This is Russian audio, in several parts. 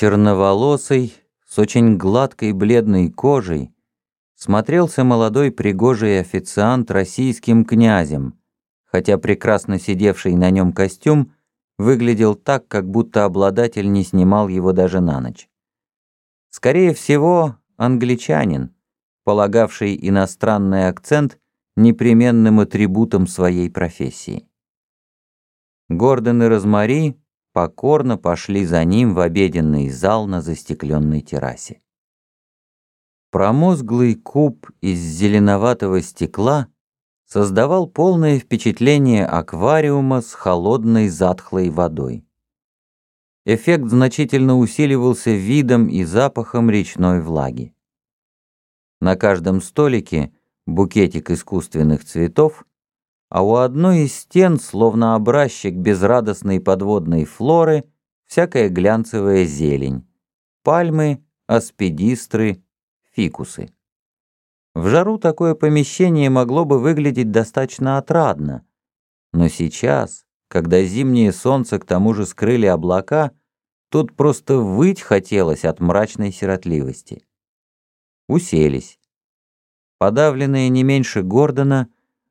Черноволосый, с очень гладкой бледной кожей, смотрелся молодой пригожий официант российским князем, хотя прекрасно сидевший на нем костюм выглядел так, как будто обладатель не снимал его даже на ночь. Скорее всего, англичанин, полагавший иностранный акцент непременным атрибутом своей профессии. Гордон и Розмари покорно пошли за ним в обеденный зал на застекленной террасе. Промозглый куб из зеленоватого стекла создавал полное впечатление аквариума с холодной затхлой водой. Эффект значительно усиливался видом и запахом речной влаги. На каждом столике букетик искусственных цветов, а у одной из стен, словно образчик безрадостной подводной флоры, всякая глянцевая зелень, пальмы, аспидистры, фикусы. В жару такое помещение могло бы выглядеть достаточно отрадно, но сейчас, когда зимнее солнце к тому же скрыли облака, тут просто выть хотелось от мрачной сиротливости. Уселись. Подавленная не меньше Гордона,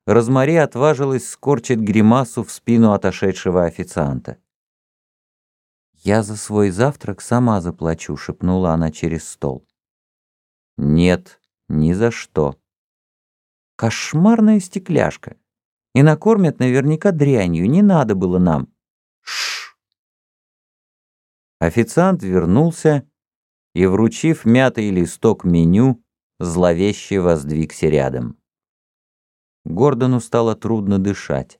Розмари отважилась скорчить гримасу в спину отошедшего официанта. «Я за свой завтрак сама заплачу», — шепнула она через стол. Нет, ни за что. Кошмарная стекляшка. И накормят наверняка дрянью, не надо было нам. Шш. Официант вернулся и, вручив мятый листок меню, зловеще воздвигся рядом. Гордону стало трудно дышать.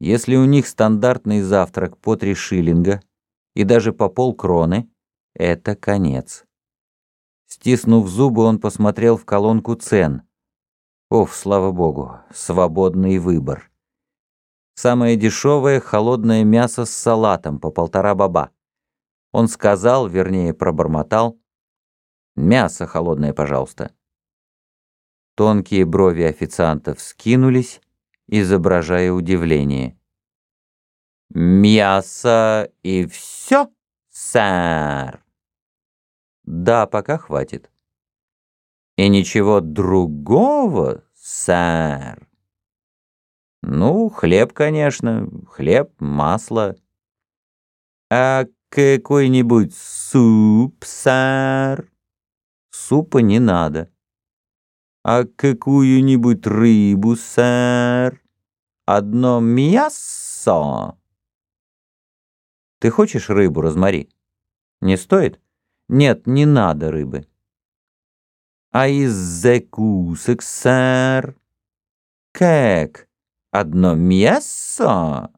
Если у них стандартный завтрак по три шиллинга и даже по полкроны, это конец. Стиснув зубы, он посмотрел в колонку цен. Ох, слава богу, свободный выбор. Самое дешевое холодное мясо с салатом по полтора баба. Он сказал, вернее, пробормотал. «Мясо холодное, пожалуйста». Тонкие брови официантов скинулись, изображая удивление. «Мясо и все, сэр?» Да, пока хватит. И ничего другого, сэр? Ну, хлеб, конечно, хлеб, масло. А какой-нибудь суп, сэр? Супа не надо. А какую-нибудь рыбу, сэр? Одно мясо. Ты хочешь рыбу, Розмари? Не стоит? Нет, не надо рыбы. А из закусок, сэр? Как? Одно мясо?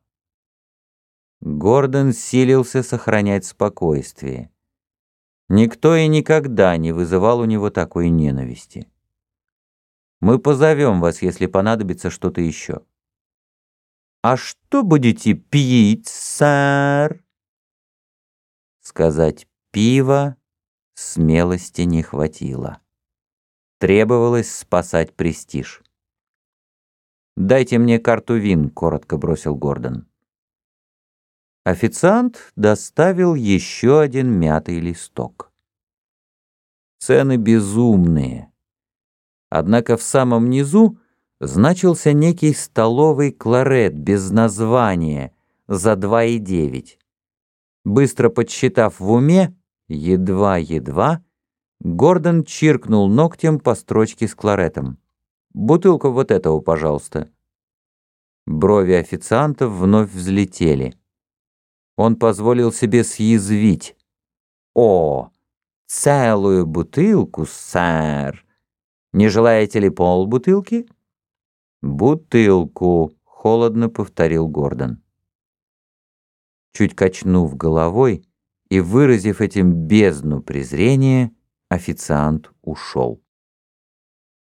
Гордон силился сохранять спокойствие. Никто и никогда не вызывал у него такой ненависти. Мы позовем вас, если понадобится что-то еще. А что будете пить, сэр? Сказать пиво Смелости не хватило. Требовалось спасать престиж. «Дайте мне карту вин», — коротко бросил Гордон. Официант доставил еще один мятый листок. Цены безумные. Однако в самом низу значился некий столовый кларет без названия за 2,9. Быстро подсчитав в уме, Едва-едва Гордон чиркнул ногтем по строчке с кларетом. «Бутылку вот этого, пожалуйста». Брови официантов вновь взлетели. Он позволил себе съязвить. «О, целую бутылку, сэр! Не желаете ли полбутылки?» «Бутылку», — холодно повторил Гордон. Чуть качнув головой, и, выразив этим бездну презрения, официант ушел.